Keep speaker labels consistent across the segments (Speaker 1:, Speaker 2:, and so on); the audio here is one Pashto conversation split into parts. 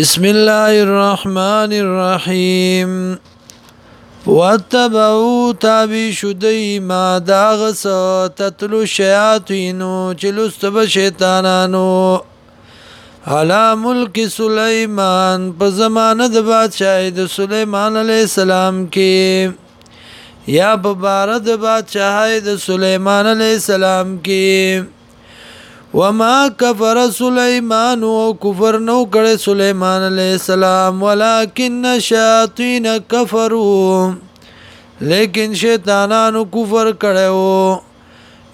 Speaker 1: بسم الله الرحمن الرحیم واتبعو تابی شدی ما داغس تتلو شیاطینو چلستب شیطانانو علا ملک سلیمان په زمانه د بادشاہ د سلیمان علی السلام کې یا په بار د بادشاہ د سلیمان علی السلام کې وما كفر سليمان او کفر نو کړي سليمان عليه السلام ولكن الشياطين كفروا لیکن شیطانانو کفر کړو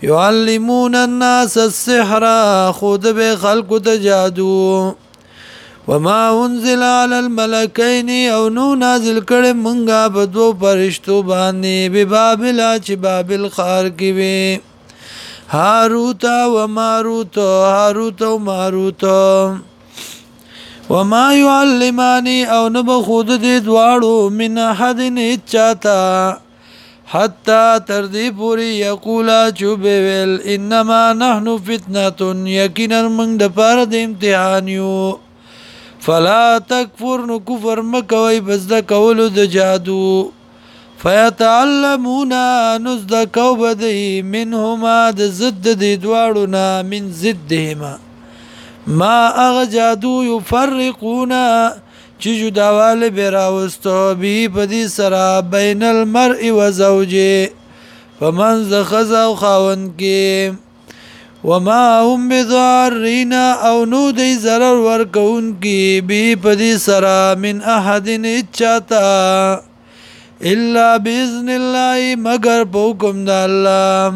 Speaker 1: يعلمون الناس السحر خود به خلق د جادو وما انزل على الملكين او نو نازل کړي مونږه په دوه فرشتو باندې به بابل چې بابل خار کې وي هاروتا و ماروتا هاروتا و ماروتا وما يعلماني او نب خود دې دواړو من حد نه چاته حتا تر دې پوری یقولا چوبه ویل انما نحن فتنه یقینا موږ د پاره د امتحان یو فلا تکفر نو کفر مکوي بس د کولو د جادو فیتعلمون نزد کو بدی منهما د ضد د دواړو نه من ضدهما ما اغ جادو یفرقون چې جداواله به راوستو بي په دې سره بین المرء و زوجه فمن ذخذ او خاون کې وما هم بضارين او نو دې zarar ورکون کې بي په دې سره من احد چاته الا باذن الله مگر په حکم د الله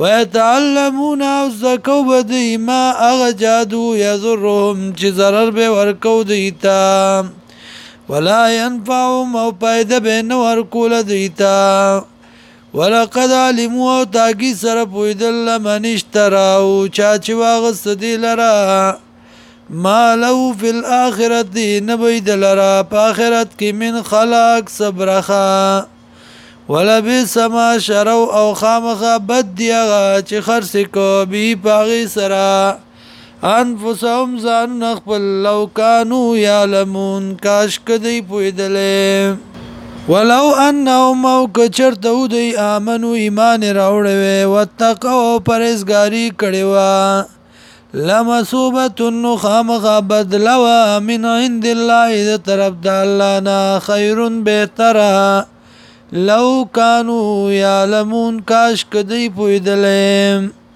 Speaker 1: ويتعلمون او زکو بدی ما اغ جادو یزرهم چې zarar به ورکو دیتا ولا ينفعهم او پایده به نه ورکول دیتا ولقد علموا تاګي سره پویدل منشتراو چا چې واغ سدی لره ما لو فی الاخرت نبی دلرا پا آخرت کی من خلاق صبرخا ولبی سما شرو او خامخا بد دیغا چی خرس کو بی پاغی سرا انفسهم زان نخپل لو کانو یعلمون کاش کدی پویدلی ولو انهم او کچر ته دوی امنو ایمان راوړوي وتقو پرهیزګاری کړي وا لمصوبت النخام بدلوا من عند الله ده طرف د الله نه خیر بهتره لو کانو یعلمون کاش کدی پویدلم